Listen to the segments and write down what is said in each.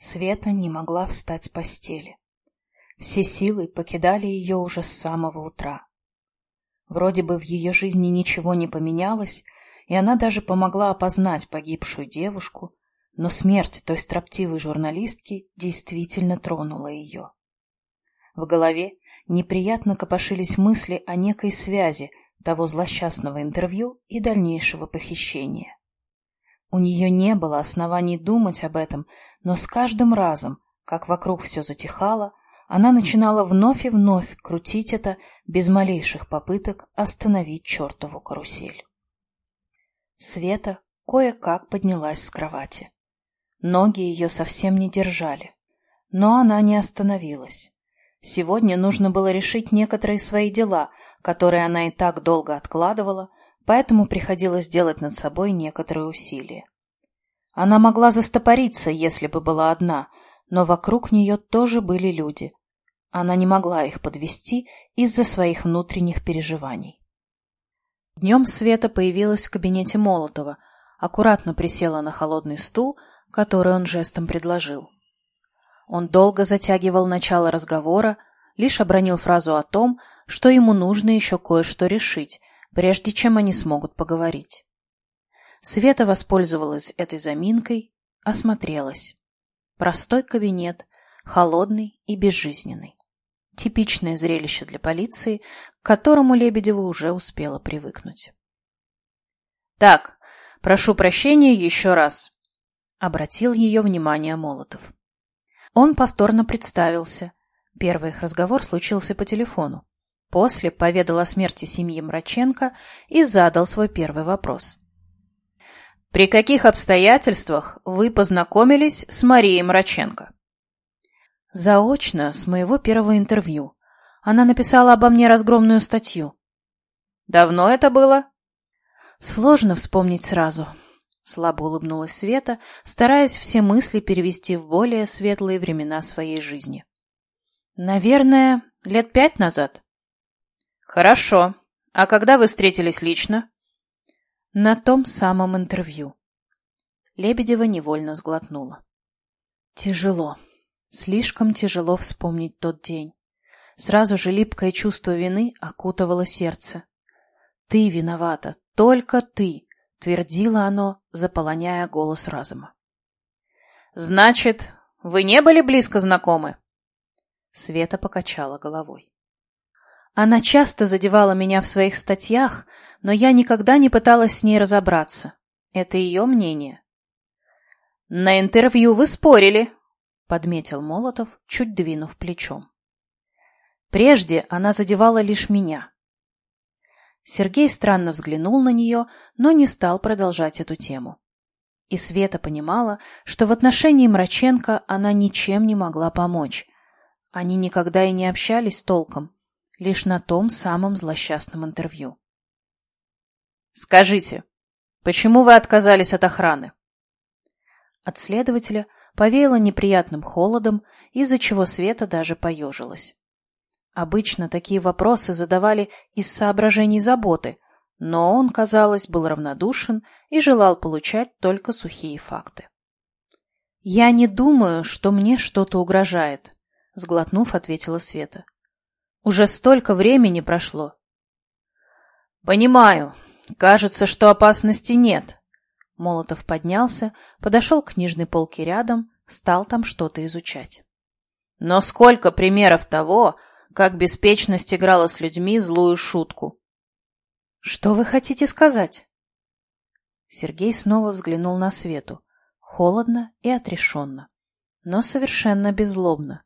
Света не могла встать с постели. Все силы покидали ее уже с самого утра. Вроде бы в ее жизни ничего не поменялось, и она даже помогла опознать погибшую девушку, но смерть той строптивой журналистки действительно тронула ее. В голове неприятно копошились мысли о некой связи того злосчастного интервью и дальнейшего похищения. У нее не было оснований думать об этом, но с каждым разом, как вокруг все затихало, она начинала вновь и вновь крутить это без малейших попыток остановить чертову карусель. Света кое-как поднялась с кровати. Ноги ее совсем не держали, но она не остановилась. Сегодня нужно было решить некоторые свои дела, которые она и так долго откладывала, поэтому приходилось делать над собой некоторые усилия. Она могла застопориться, если бы была одна, но вокруг нее тоже были люди. Она не могла их подвести из-за своих внутренних переживаний. Днем Света появилась в кабинете Молотова, аккуратно присела на холодный стул, который он жестом предложил. Он долго затягивал начало разговора, лишь обронил фразу о том, что ему нужно еще кое-что решить, прежде чем они смогут поговорить. Света воспользовалась этой заминкой, осмотрелась. Простой кабинет, холодный и безжизненный. Типичное зрелище для полиции, к которому Лебедева уже успела привыкнуть. «Так, прошу прощения еще раз», — обратил ее внимание Молотов. Он повторно представился. Первый их разговор случился по телефону. После поведал о смерти семьи Мраченко и задал свой первый вопрос. «При каких обстоятельствах вы познакомились с Марией Мраченко?» «Заочно, с моего первого интервью. Она написала обо мне разгромную статью». «Давно это было?» «Сложно вспомнить сразу», — слабо улыбнулась Света, стараясь все мысли перевести в более светлые времена своей жизни. «Наверное, лет пять назад». Хорошо. А когда вы встретились лично? На том самом интервью. Лебедева невольно сглотнула. Тяжело. Слишком тяжело вспомнить тот день. Сразу же липкое чувство вины окутывало сердце. «Ты виновата, только ты!» — твердило оно, заполоняя голос разума. «Значит, вы не были близко знакомы?» Света покачала головой. Она часто задевала меня в своих статьях, но я никогда не пыталась с ней разобраться. Это ее мнение. «На интервью вы спорили», — подметил Молотов, чуть двинув плечом. Прежде она задевала лишь меня. Сергей странно взглянул на нее, но не стал продолжать эту тему. И Света понимала, что в отношении Мраченко она ничем не могла помочь. Они никогда и не общались толком, лишь на том самом злосчастном интервью. «Скажите, почему вы отказались от охраны?» От следователя повеяло неприятным холодом, из-за чего Света даже поежилась. Обычно такие вопросы задавали из соображений заботы, но он, казалось, был равнодушен и желал получать только сухие факты. «Я не думаю, что мне что-то угрожает», — сглотнув, ответила Света. Уже столько времени прошло. Понимаю. Кажется, что опасности нет. Молотов поднялся, подошел к книжной полке рядом, стал там что-то изучать. Но сколько примеров того, как беспечность играла с людьми злую шутку. Что вы хотите сказать? Сергей снова взглянул на Свету, холодно и отрешенно, но совершенно беззлобно.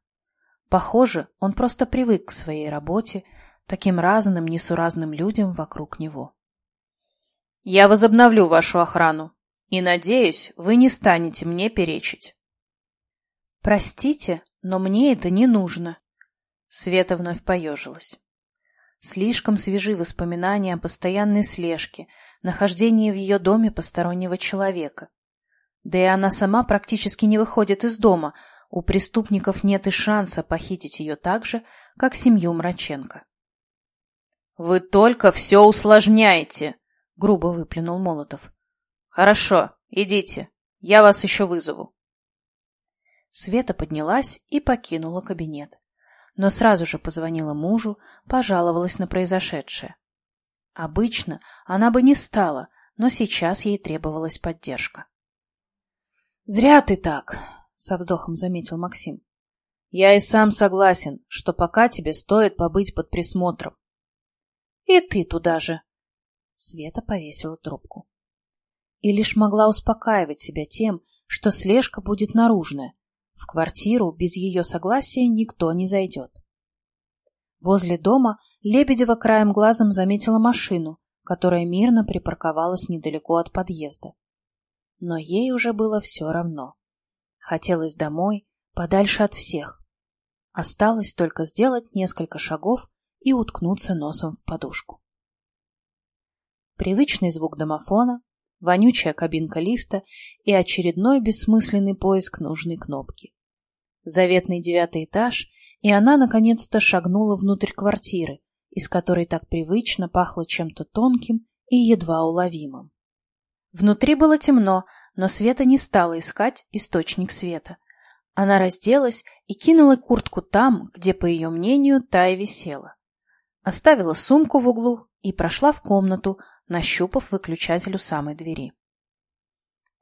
Похоже, он просто привык к своей работе, таким разным, несуразным людям вокруг него. «Я возобновлю вашу охрану, и, надеюсь, вы не станете мне перечить». «Простите, но мне это не нужно», — Света вновь поежилась. Слишком свежи воспоминания о постоянной слежке, нахождении в ее доме постороннего человека. Да и она сама практически не выходит из дома, у преступников нет и шанса похитить ее так же, как семью Мраченко. «Вы только все усложняете!» — грубо выплюнул Молотов. «Хорошо, идите, я вас еще вызову». Света поднялась и покинула кабинет. Но сразу же позвонила мужу, пожаловалась на произошедшее. Обычно она бы не стала, но сейчас ей требовалась поддержка. — Зря ты так, — со вздохом заметил Максим. — Я и сам согласен, что пока тебе стоит побыть под присмотром. — И ты туда же. Света повесила трубку. И лишь могла успокаивать себя тем, что слежка будет наружная. В квартиру без ее согласия никто не зайдет. Возле дома Лебедева краем глазом заметила машину, которая мирно припарковалась недалеко от подъезда. Но ей уже было все равно. Хотелось домой, подальше от всех. Осталось только сделать несколько шагов и уткнуться носом в подушку. Привычный звук домофона, вонючая кабинка лифта и очередной бессмысленный поиск нужной кнопки. Заветный девятый этаж, и она наконец-то шагнула внутрь квартиры, из которой так привычно пахло чем-то тонким и едва уловимым. Внутри было темно, но Света не стала искать источник света. Она разделась и кинула куртку там, где, по ее мнению, та и висела. Оставила сумку в углу и прошла в комнату, нащупав выключатель у самой двери.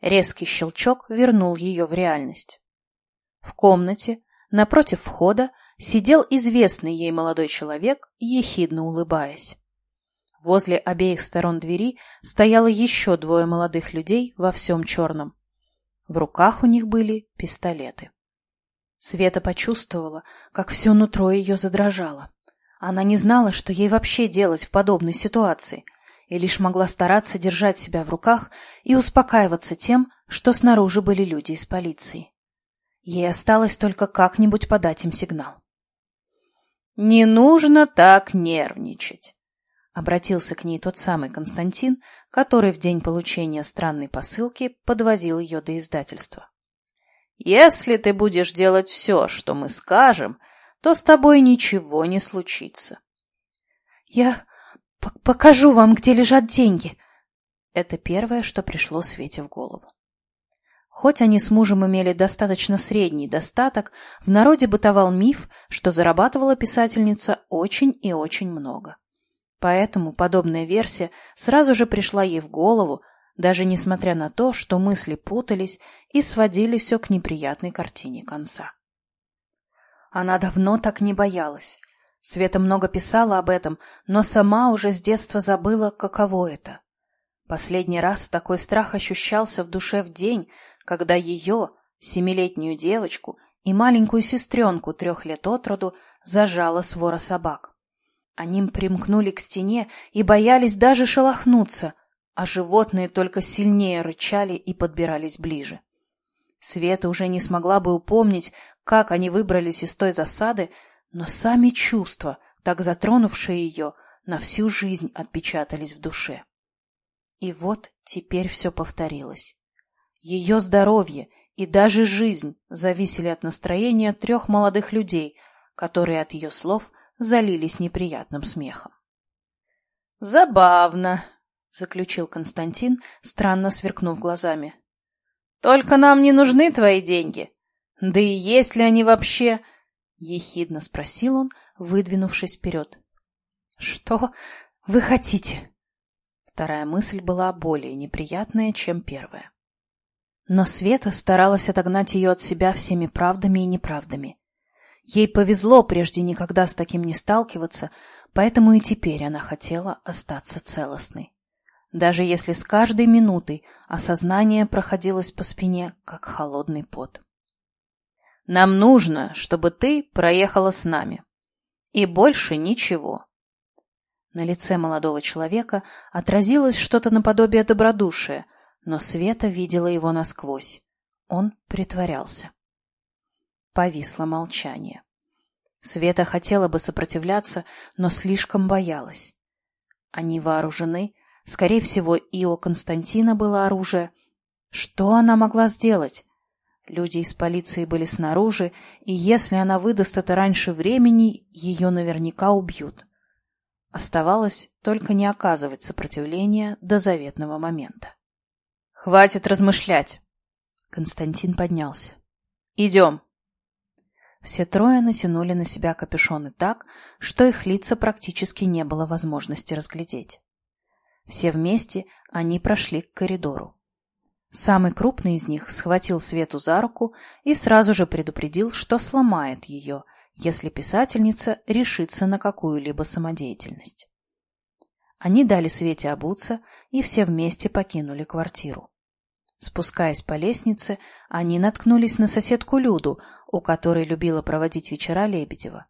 Резкий щелчок вернул ее в реальность. В комнате, напротив входа, сидел известный ей молодой человек, ехидно улыбаясь. Возле обеих сторон двери стояло еще двое молодых людей во всем черном. В руках у них были пистолеты. Света почувствовала, как все нутро ее задрожало. Она не знала, что ей вообще делать в подобной ситуации, и лишь могла стараться держать себя в руках и успокаиваться тем, что снаружи были люди из полиции. Ей осталось только как-нибудь подать им сигнал. «Не нужно так нервничать», — обратился к ней тот самый Константин, который в день получения странной посылки подвозил ее до издательства. «Если ты будешь делать все, что мы скажем, то с тобой ничего не случится». «Я покажу вам, где лежат деньги», — это первое, что пришло Свете в голову. Хоть они с мужем имели достаточно средний достаток, в народе бытовал миф, что зарабатывала писательница очень и очень много. Поэтому подобная версия сразу же пришла ей в голову, даже несмотря на то, что мысли путались и сводили все к неприятной картине конца. Она давно так не боялась. Света много писала об этом, но сама уже с детства забыла, каково это. Последний раз такой страх ощущался в душе в день, когда ее, семилетнюю девочку и маленькую сестренку трех лет от роду, зажала свора собак. Они примкнули к стене и боялись даже шелохнуться, а животные только сильнее рычали и подбирались ближе. Света уже не смогла бы упомнить, как они выбрались из той засады, но сами чувства, так затронувшие ее, на всю жизнь отпечатались в душе. И вот теперь все повторилось. Ее здоровье и даже жизнь зависели от настроения трех молодых людей, которые от ее слов залились неприятным смехом. «Забавно», — заключил Константин, странно сверкнув глазами. «Только нам не нужны твои деньги. Да и есть ли они вообще?» — ехидно спросил он, выдвинувшись вперед. «Что вы хотите?» Вторая мысль была более неприятная, чем первая. Но Света старалась отогнать ее от себя всеми правдами и неправдами. Ей повезло прежде никогда с таким не сталкиваться, поэтому и теперь она хотела остаться целостной. Даже если с каждой минутой осознание проходилось по спине, как холодный пот. «Нам нужно, чтобы ты проехала с нами. И больше ничего». На лице молодого человека отразилось что-то наподобие добродушия — но Света видела его насквозь. Он притворялся. Повисло молчание. Света хотела бы сопротивляться, но слишком боялась. Они вооружены, скорее всего, и у Константина было оружие. Что она могла сделать? Люди из полиции были снаружи, и если она выдаст это раньше времени, ее наверняка убьют. Оставалось только не оказывать сопротивления до заветного момента. «Хватит размышлять!» Константин поднялся. Идем. Все трое натянули на себя капюшоны так, что их лица практически не было возможности разглядеть. Все вместе они прошли к коридору. Самый крупный из них схватил Свету за руку и сразу же предупредил, что сломает ее, если писательница решится на какую-либо самодеятельность. Они дали Свете обуться, и все вместе покинули квартиру. Спускаясь по лестнице, они наткнулись на соседку Люду, у которой любила проводить вечера Лебедева.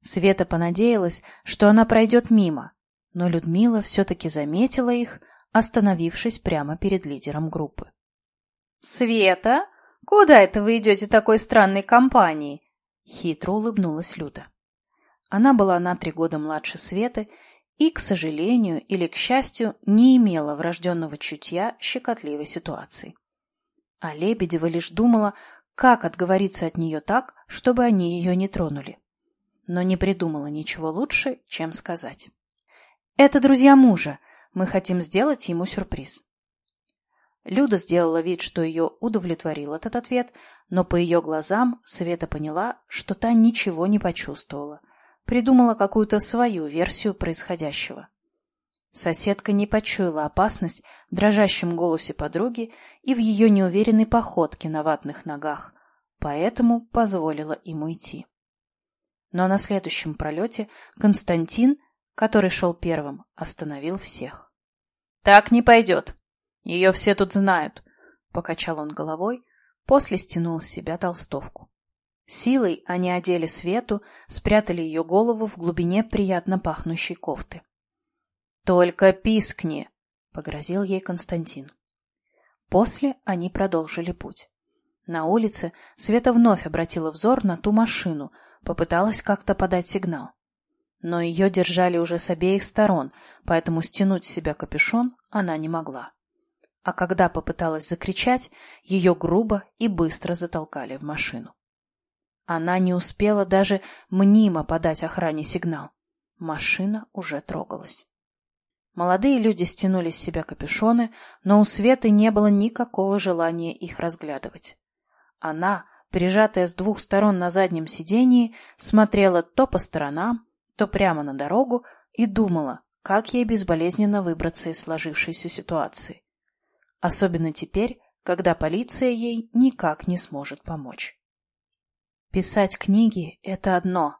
Света понадеялась, что она пройдет мимо, но Людмила все-таки заметила их, остановившись прямо перед лидером группы. «Света, куда это вы идете такой странной компанией?» Хитро улыбнулась Люда. Она была на три года младше Светы и, к сожалению или к счастью, не имела врожденного чутья щекотливой ситуации. А Лебедева лишь думала, как отговориться от нее так, чтобы они ее не тронули. Но не придумала ничего лучше, чем сказать. «Это друзья мужа. Мы хотим сделать ему сюрприз». Люда сделала вид, что ее удовлетворил этот ответ, но по ее глазам Света поняла, что та ничего не почувствовала, придумала какую-то свою версию происходящего. Соседка не почуяла опасность в дрожащем голосе подруги и в ее неуверенной походке на ватных ногах, поэтому позволила им уйти. Но на следующем пролете Константин, который шел первым, остановил всех. — Так не пойдет. Ее все тут знают, — покачал он головой, после стянул с себя толстовку. Силой они одели Свету, спрятали ее голову в глубине приятно пахнущей кофты. «Только пискни!» — погрозил ей Константин. После они продолжили путь. На улице Света вновь обратила взор на ту машину, попыталась как-то подать сигнал. Но ее держали уже с обеих сторон, поэтому стянуть с себя капюшон она не могла. А когда попыталась закричать, ее грубо и быстро затолкали в машину. Она не успела даже мнимо подать охране сигнал. Машина уже трогалась. Молодые люди стянули с себя капюшоны, но у Светы не было никакого желания их разглядывать. Она, прижатая с двух сторон на заднем сидении, смотрела то по сторонам, то прямо на дорогу и думала, как ей безболезненно выбраться из сложившейся ситуации. Особенно теперь, когда полиция ей никак не сможет помочь. Писать книги — это одно,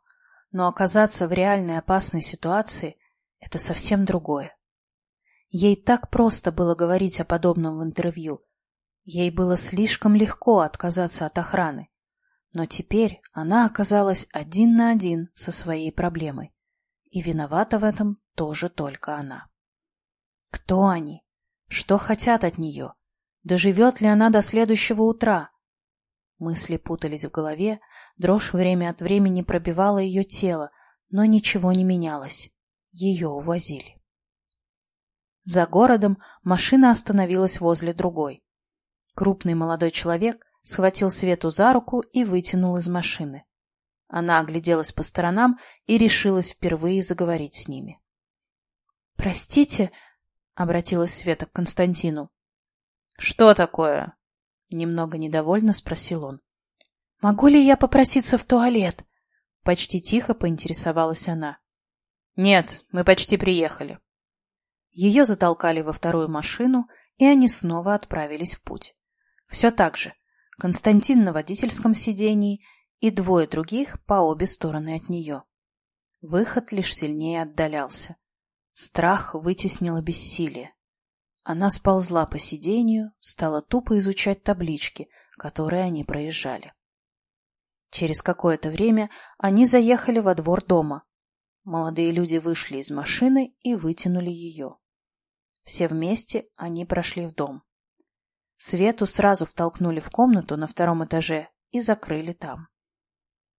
но оказаться в реальной опасной ситуации — это совсем другое. Ей так просто было говорить о подобном в интервью. Ей было слишком легко отказаться от охраны. Но теперь она оказалась один на один со своей проблемой. И виновата в этом тоже только она. Кто они? Что хотят от нее? Доживет ли она до следующего утра? Мысли путались в голове, дрожь время от времени пробивала ее тело, но ничего не менялось. Ее увозили. За городом машина остановилась возле другой. Крупный молодой человек схватил Свету за руку и вытянул из машины. Она огляделась по сторонам и решилась впервые заговорить с ними. «Простите», — обратилась Света к Константину. «Что такое?» Немного недовольно спросил он. «Могу ли я попроситься в туалет?» Почти тихо поинтересовалась она. «Нет, мы почти приехали». Ее затолкали во вторую машину, и они снова отправились в путь. Все так же. Константин на водительском сидении и двое других по обе стороны от нее. Выход лишь сильнее отдалялся. Страх вытеснило бессилие. Она сползла по сиденью, стала тупо изучать таблички, которые они проезжали. Через какое-то время они заехали во двор дома. Молодые люди вышли из машины и вытянули ее. Все вместе они прошли в дом. Свету сразу втолкнули в комнату на втором этаже и закрыли там.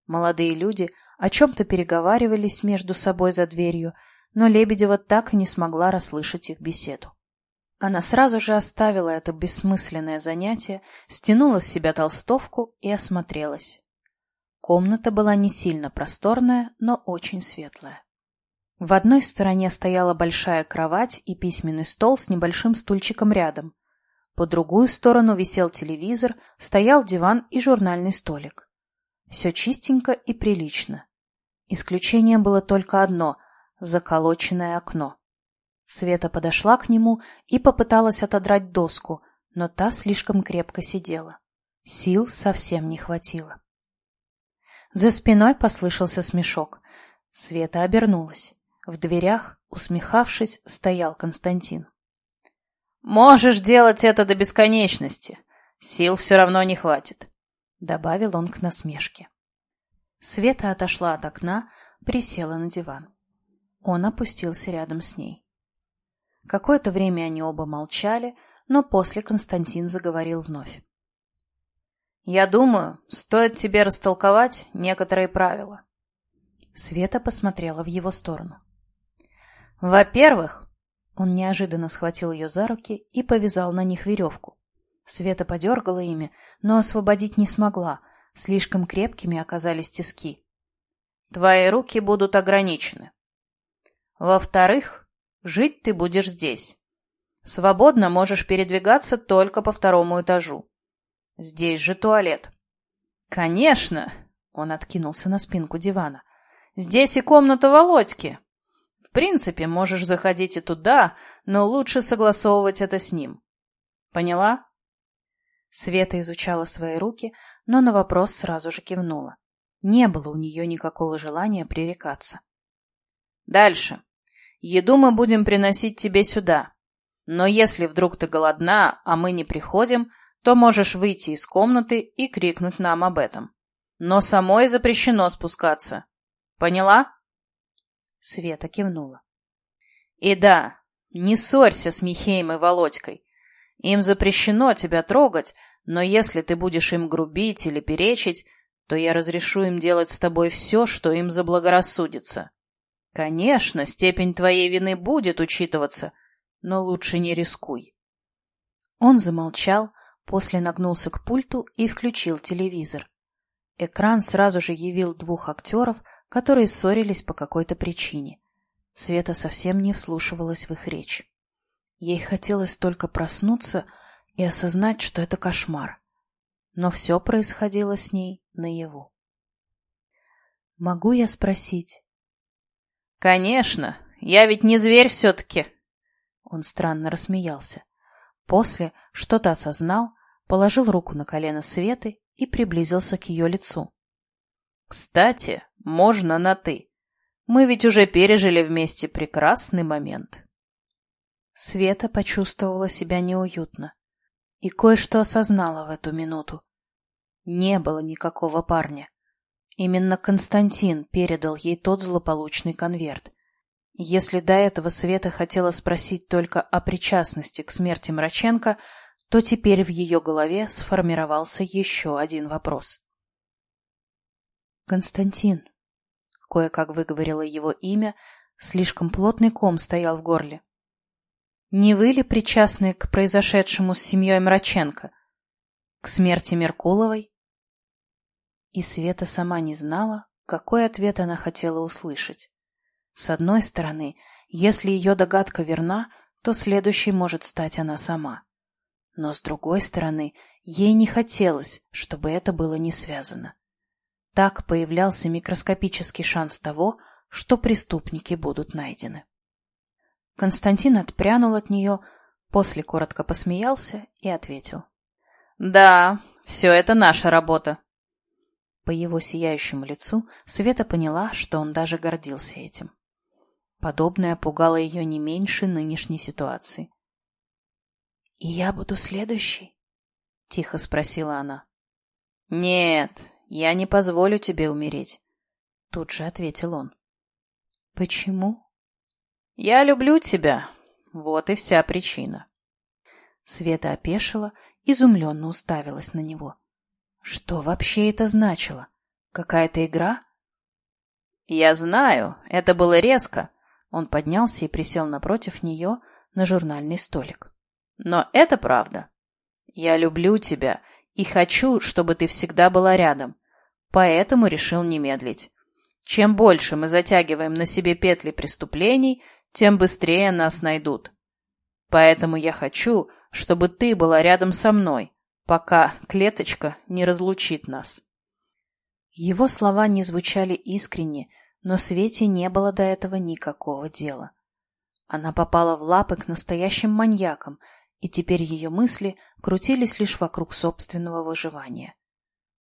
Молодые люди о чем-то переговаривались между собой за дверью, но Лебедева так и не смогла расслышать их беседу. Она сразу же оставила это бессмысленное занятие, стянула с себя толстовку и осмотрелась. Комната была не сильно просторная, но очень светлая. В одной стороне стояла большая кровать и письменный стол с небольшим стульчиком рядом. По другую сторону висел телевизор, стоял диван и журнальный столик. Все чистенько и прилично. Исключением было только одно — заколоченное окно. Света подошла к нему и попыталась отодрать доску, но та слишком крепко сидела. Сил совсем не хватило. За спиной послышался смешок. Света обернулась. В дверях, усмехавшись, стоял Константин. «Можешь делать это до бесконечности. Сил все равно не хватит», — добавил он к насмешке. Света отошла от окна, присела на диван. Он опустился рядом с ней. Какое-то время они оба молчали, но после Константин заговорил вновь. «Я думаю, стоит тебе растолковать некоторые правила». Света посмотрела в его сторону. «Во-первых...» Он неожиданно схватил ее за руки и повязал на них веревку. Света подергала ими, но освободить не смогла, слишком крепкими оказались тиски. «Твои руки будут ограничены. Во-вторых, жить ты будешь здесь. Свободно можешь передвигаться только по второму этажу. Здесь же туалет». «Конечно!» — он откинулся на спинку дивана. «Здесь и комната Володьки. В принципе, можешь заходить и туда, но лучше согласовывать это с ним. Поняла? Света изучала свои руки, но на вопрос сразу же кивнула. Не было у нее никакого желания пререкаться. Дальше. Еду мы будем приносить тебе сюда. Но если вдруг ты голодна, а мы не приходим, то можешь выйти из комнаты и крикнуть нам об этом. Но самой запрещено спускаться. Поняла? Света кивнула. И да, не ссорься с Михеем и Володькой. Им запрещено тебя трогать, но если ты будешь им грубить или перечить, то я разрешу им делать с тобой все, что им заблагорассудится. Конечно, степень твоей вины будет учитываться, но лучше не рискуй. Он замолчал, после нагнулся к пульту и включил телевизор. Экран сразу же явил двух актеров, которые ссорились по какой-то причине. Света совсем не вслушивалась в их речь. Ей хотелось только проснуться и осознать, что это кошмар. Но все происходило с ней наяву. «Могу я спросить?» «Конечно! Я ведь не зверь все-таки!» Он странно рассмеялся. После что-то осознал, положил руку на колено Светы и приблизился к ее лицу. «Кстати, можно на «ты». Мы ведь уже пережили вместе прекрасный момент. Света почувствовала себя неуютно и кое-что осознала в эту минуту. Не было никакого парня. Именно Константин передал ей тот злополучный конверт. Если до этого Света хотела спросить только о причастности к смерти Мраченко, то теперь в ее голове сформировался еще один вопрос. «Константин», — кое-как выговорила его имя, слишком плотный ком стоял в горле. «Не вы ли причастны к произошедшему с семьей Мраченко? К смерти Меркуловой?» И Света сама не знала, какой ответ она хотела услышать. С одной стороны, если ее догадка верна, то следующей может стать она сама. Но с другой стороны, ей не хотелось, чтобы это было не связано. Так появлялся микроскопический шанс того, что преступники будут найдены. Константин отпрянул от нее, после коротко посмеялся и ответил. «Да, все это наша работа». По его сияющему лицу Света поняла, что он даже гордился этим. Подобное пугало ее не меньше нынешней ситуации. «И я буду следующей?» — тихо спросила она. «Нет, «Я не позволю тебе умереть», — тут же ответил он. «Почему?» «Я люблю тебя. Вот и вся причина». Света опешила, изумленно уставилась на него. «Что вообще это значило? Какая-то игра?» «Я знаю, это было резко». Он поднялся и присел напротив нее на журнальный столик. «Но это правда. Я люблю тебя и хочу, чтобы ты всегда была рядом. Поэтому решил не медлить. Чем больше мы затягиваем на себе петли преступлений, тем быстрее нас найдут. Поэтому я хочу, чтобы ты была рядом со мной, пока клеточка не разлучит нас. Его слова не звучали искренне, но Свете не было до этого никакого дела. Она попала в лапы к настоящим маньякам, и теперь ее мысли крутились лишь вокруг собственного выживания.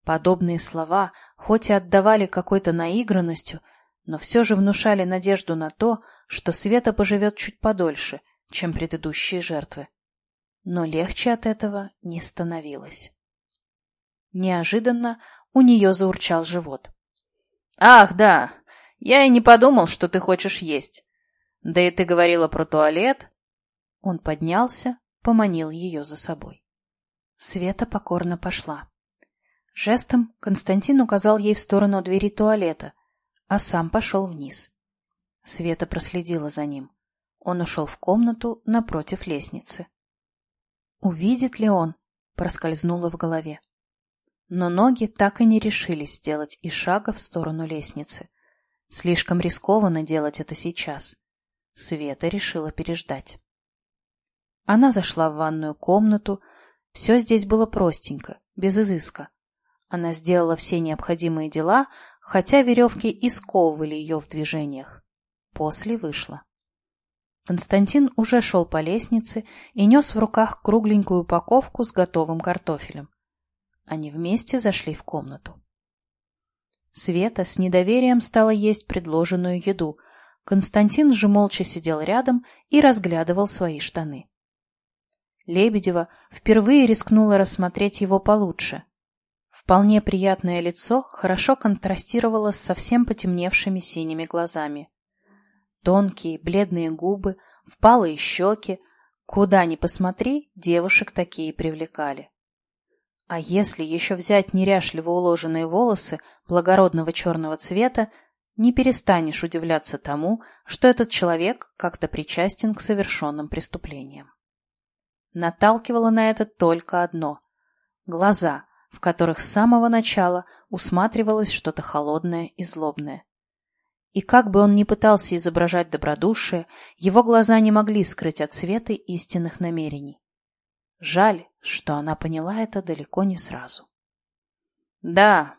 Подобные слова, хоть и отдавали какой-то наигранностью, но все же внушали надежду на то, что Света поживет чуть подольше, чем предыдущие жертвы. Но легче от этого не становилось. Неожиданно у нее заурчал живот. «Ах, да! Я и не подумал, что ты хочешь есть. Да и ты говорила про туалет». Он поднялся, поманил ее за собой. Света покорно пошла. Жестом Константин указал ей в сторону двери туалета, а сам пошел вниз. Света проследила за ним. Он ушел в комнату напротив лестницы. Увидит ли он? Проскользнуло в голове. Но ноги так и не решились сделать и шага в сторону лестницы. Слишком рискованно делать это сейчас. Света решила переждать. Она зашла в ванную комнату. Все здесь было простенько, без изыска. Она сделала все необходимые дела, хотя веревки и сковывали ее в движениях. После вышла. Константин уже шел по лестнице и нес в руках кругленькую упаковку с готовым картофелем. Они вместе зашли в комнату. Света с недоверием стала есть предложенную еду. Константин же молча сидел рядом и разглядывал свои штаны. Лебедева впервые рискнула рассмотреть его получше. Вполне приятное лицо хорошо контрастировало с совсем потемневшими синими глазами. Тонкие, бледные губы, впалые щеки. Куда ни посмотри, девушек такие привлекали. А если еще взять неряшливо уложенные волосы благородного черного цвета, не перестанешь удивляться тому, что этот человек как-то причастен к совершенным преступлениям наталкивало на это только одно — глаза, в которых с самого начала усматривалось что-то холодное и злобное. И как бы он ни пытался изображать добродушие, его глаза не могли скрыть от Светы истинных намерений. Жаль, что она поняла это далеко не сразу. — Да,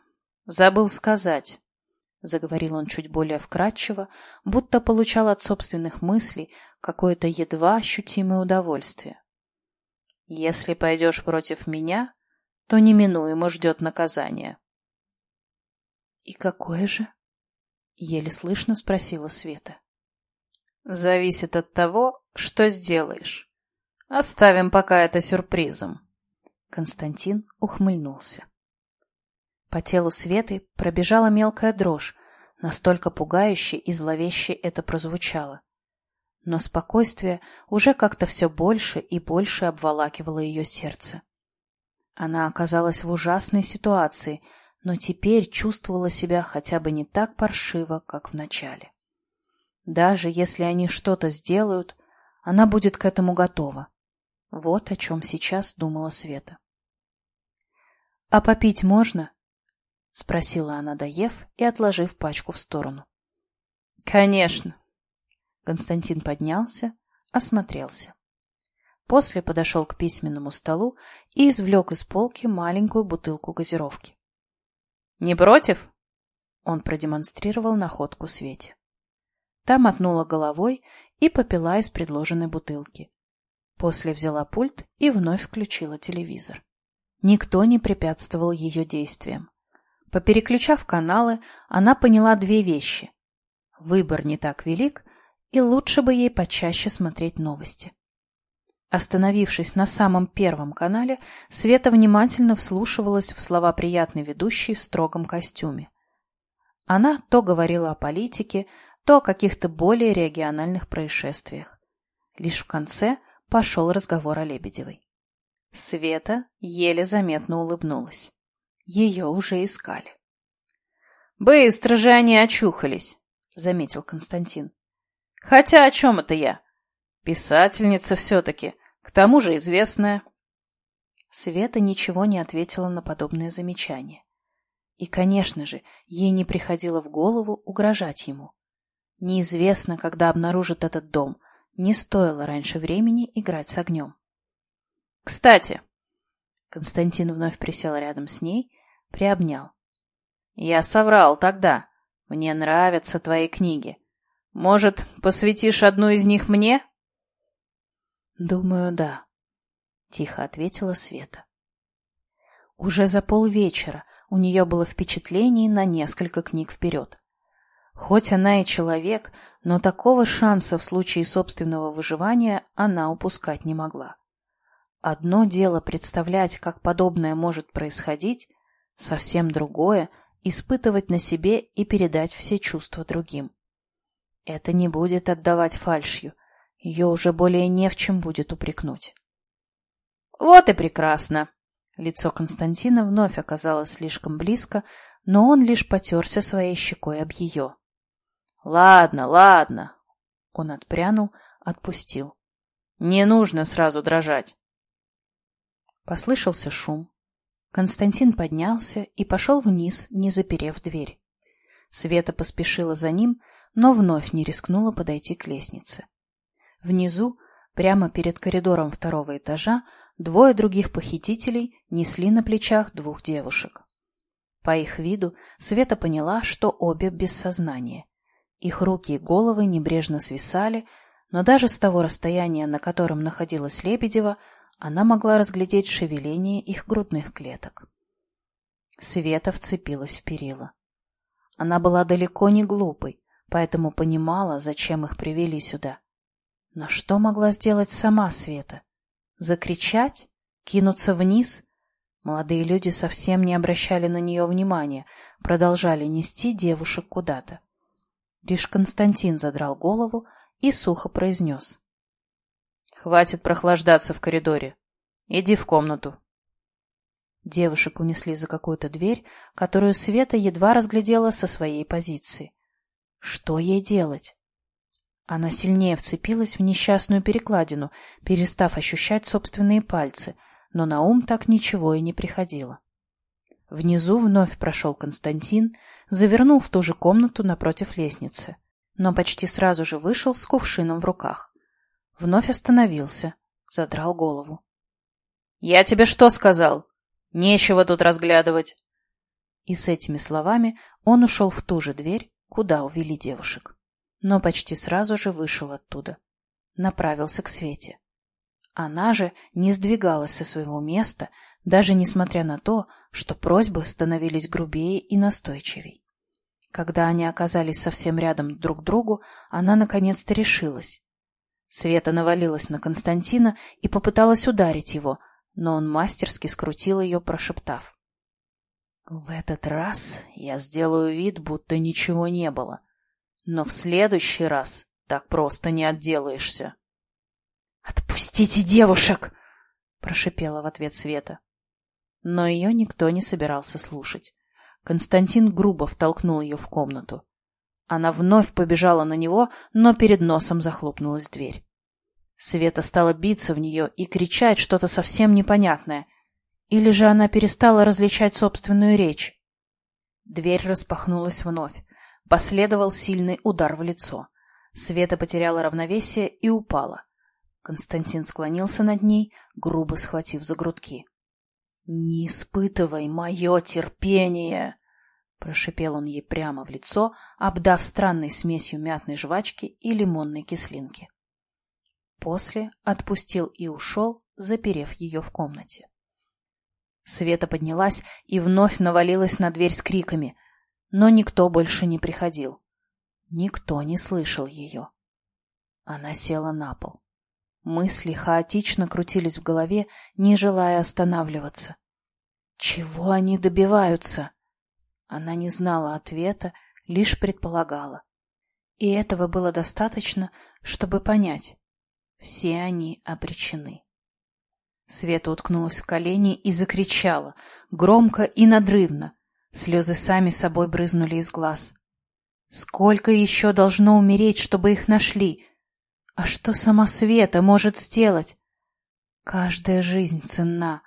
забыл сказать, — заговорил он чуть более вкратчиво, будто получал от собственных мыслей какое-то едва ощутимое удовольствие. Если пойдешь против меня, то неминуемо ждет наказание. — И какое же? — еле слышно спросила Света. — Зависит от того, что сделаешь. Оставим пока это сюрпризом. Константин ухмыльнулся. По телу Светы пробежала мелкая дрожь, настолько пугающе и зловеще это прозвучало но спокойствие уже как-то все больше и больше обволакивало ее сердце. Она оказалась в ужасной ситуации, но теперь чувствовала себя хотя бы не так паршиво, как в начале. Даже если они что-то сделают, она будет к этому готова. Вот о чем сейчас думала Света. — А попить можно? — спросила она, доев и отложив пачку в сторону. — Конечно, Константин поднялся, осмотрелся. После подошел к письменному столу и извлек из полки маленькую бутылку газировки. «Не против?» Он продемонстрировал находку Свете. Та мотнула головой и попила из предложенной бутылки. После взяла пульт и вновь включила телевизор. Никто не препятствовал ее действиям. Попереключав каналы, она поняла две вещи. Выбор не так велик, и лучше бы ей почаще смотреть новости. Остановившись на самом первом канале, Света внимательно вслушивалась в слова приятной ведущей в строгом костюме. Она то говорила о политике, то о каких-то более региональных происшествиях. Лишь в конце пошел разговор о Лебедевой. Света еле заметно улыбнулась. Ее уже искали. «Быстро же они очухались», — заметил Константин. Хотя о чем это я? Писательница все-таки, к тому же известная. Света ничего не ответила на подобное замечание. И, конечно же, ей не приходило в голову угрожать ему. Неизвестно, когда обнаружит этот дом, не стоило раньше времени играть с огнем. Кстати, Константин вновь присел рядом с ней, приобнял. Я соврал тогда. Мне нравятся твои книги. Может, посвятишь одну из них мне? Думаю, да, тихо ответила Света. Уже за полвечера у нее было впечатление на несколько книг вперед. Хоть она и человек, но такого шанса в случае собственного выживания она упускать не могла. Одно дело представлять, как подобное может происходить, совсем другое — испытывать на себе и передать все чувства другим. Это не будет отдавать фальшью, ее уже более не в чем будет упрекнуть. «Вот и прекрасно!» Лицо Константина вновь оказалось слишком близко, но он лишь потерся своей щекой об ее. «Ладно, ладно!» Он отпрянул, отпустил. «Не нужно сразу дрожать!» Послышался шум. Константин поднялся и пошел вниз, не заперев дверь. Света поспешила за ним, но вновь не рискнула подойти к лестнице. Внизу, прямо перед коридором второго этажа, Двое других похитителей несли на плечах двух девушек. По их виду Света поняла, что обе без сознания. Их руки и головы небрежно свисали, но даже с того расстояния, на котором находилась Лебедева, она могла разглядеть шевеление их грудных клеток. Света вцепилась в перила. Она была далеко не глупой, поэтому понимала, зачем их привели сюда. Но что могла сделать сама Света? Закричать? Кинуться вниз? Молодые люди совсем не обращали на нее внимания, продолжали нести девушек куда-то. Лишь Константин задрал голову и сухо произнес. — Хватит прохлаждаться в коридоре. Иди в комнату. Девушек унесли за какую-то дверь, которую Света едва разглядела со своей позиции. Что ей делать? Она сильнее вцепилась в несчастную перекладину, перестав ощущать собственные пальцы, но на ум так ничего и не приходило. Внизу вновь прошел Константин, завернул в ту же комнату напротив лестницы, но почти сразу же вышел с кувшином в руках. Вновь остановился, задрал голову. — Я тебе что сказал? Нечего тут разглядывать. И с этими словами он ушел в ту же дверь, куда увели девушек но почти сразу же вышел оттуда. Направился к Свете. Она же не сдвигалась со своего места, даже несмотря на то, что просьбы становились грубее и настойчивей. Когда они оказались совсем рядом друг к другу, она наконец-то решилась. Света навалилась на Константина и попыталась ударить его, но он мастерски скрутил ее, прошептав. — В этот раз я сделаю вид, будто ничего не было. Но в следующий раз так просто не отделаешься. «Отпустите девушек!» — прошипела в ответ Света. Но ее никто не собирался слушать. Константин грубо втолкнул ее в комнату. Она вновь побежала на него, но перед носом захлопнулась дверь. Света стала биться в нее и кричать что-то совсем непонятное. Или же она перестала различать собственную речь. Дверь распахнулась вновь. Последовал сильный удар в лицо. Света потеряла равновесие и упала. Константин склонился над ней, грубо схватив за грудки. — Не испытывай мое терпение! — прошипел он ей прямо в лицо, обдав странной смесью мятной жвачки и лимонной кислинки. После отпустил и ушел, заперев ее в комнате. Света поднялась и вновь навалилась на дверь с криками — но никто больше не приходил. Никто не слышал ее. Она села на пол. Мысли хаотично крутились в голове, не желая останавливаться. Чего они добиваются? Она не знала ответа, лишь предполагала. И этого было достаточно, чтобы понять. Все они обречены. Света уткнулась в колени и закричала, громко и надрывно. Слезы сами собой брызнули из глаз. Сколько еще должно умереть, чтобы их нашли? А что сама Света может сделать? Каждая жизнь ценна.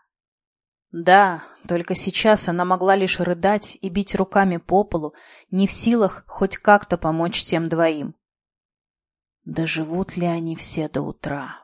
Да, только сейчас она могла лишь рыдать и бить руками по полу, не в силах хоть как-то помочь тем двоим. Доживут ли они все до утра?